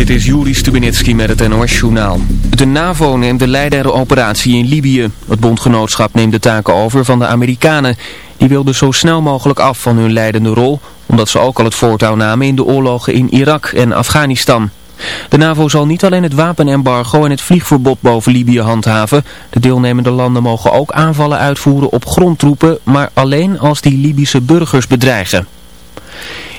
Dit is Juri Stubenitski met het NOS-journaal. De NAVO neemt de leider operatie in Libië. Het bondgenootschap neemt de taken over van de Amerikanen. Die wilden zo snel mogelijk af van hun leidende rol... omdat ze ook al het voortouw namen in de oorlogen in Irak en Afghanistan. De NAVO zal niet alleen het wapenembargo en het vliegverbod boven Libië handhaven. De deelnemende landen mogen ook aanvallen uitvoeren op grondtroepen... maar alleen als die Libische burgers bedreigen.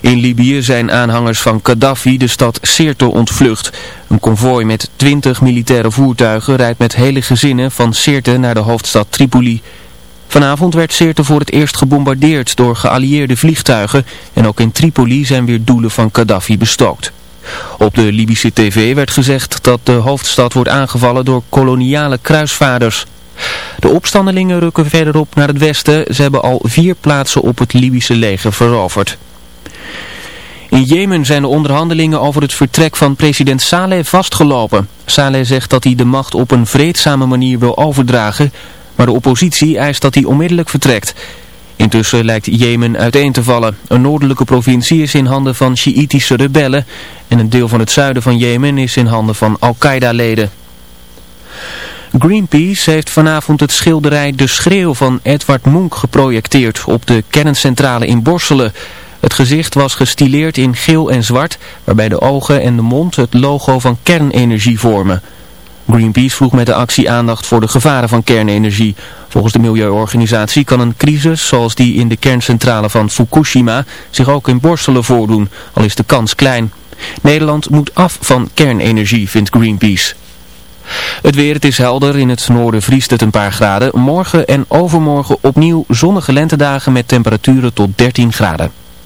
In Libië zijn aanhangers van Gaddafi de stad Sirte ontvlucht. Een konvooi met 20 militaire voertuigen rijdt met hele gezinnen van Sirte naar de hoofdstad Tripoli. Vanavond werd Sirte voor het eerst gebombardeerd door geallieerde vliegtuigen en ook in Tripoli zijn weer doelen van Gaddafi bestookt. Op de Libische tv werd gezegd dat de hoofdstad wordt aangevallen door koloniale kruisvaarders. De opstandelingen rukken verderop naar het westen. Ze hebben al vier plaatsen op het Libische leger veroverd. In Jemen zijn de onderhandelingen over het vertrek van president Saleh vastgelopen. Saleh zegt dat hij de macht op een vreedzame manier wil overdragen, maar de oppositie eist dat hij onmiddellijk vertrekt. Intussen lijkt Jemen uiteen te vallen. Een noordelijke provincie is in handen van Sjiïtische rebellen en een deel van het zuiden van Jemen is in handen van Al-Qaeda-leden. Greenpeace heeft vanavond het schilderij De Schreeuw van Edward Munch geprojecteerd op de kerncentrale in Borselen. Het gezicht was gestileerd in geel en zwart, waarbij de ogen en de mond het logo van kernenergie vormen. Greenpeace vroeg met de actie aandacht voor de gevaren van kernenergie. Volgens de milieuorganisatie kan een crisis zoals die in de kerncentrale van Fukushima zich ook in Borstelen voordoen, al is de kans klein. Nederland moet af van kernenergie, vindt Greenpeace. Het weer, het is helder. In het noorden vriest het een paar graden. Morgen en overmorgen opnieuw zonnige lentedagen met temperaturen tot 13 graden.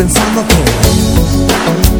Pensando a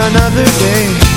another day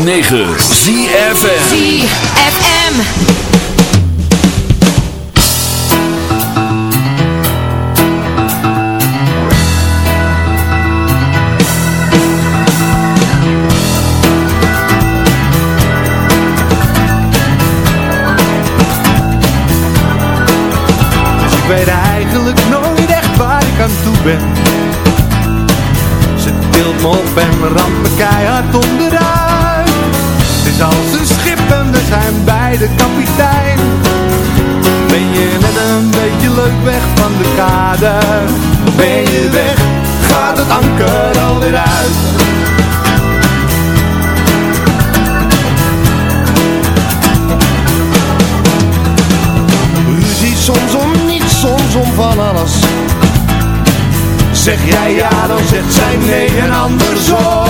106.9 ZFM ZFM Dus ik weet eigenlijk nooit echt waar ik aan toe ben. Ze tilt me op en ramt beide kapitein. Ben je net een beetje leuk weg van de kade? Ben je weg, gaat het anker alweer uit. Ruzie soms om niets, soms om van alles. Zeg jij ja, dan zegt zij nee en andersom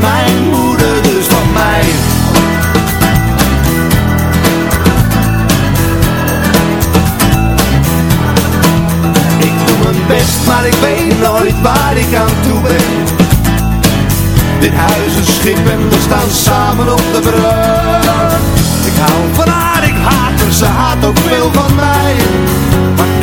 mijn moeder, dus van mij. Ik doe mijn best, maar ik weet nooit waar ik aan toe ben. Dit huis is schip en we staan samen op de brug. Ik hou van haar, ik haat haar, ze haat ook veel van mij. Maar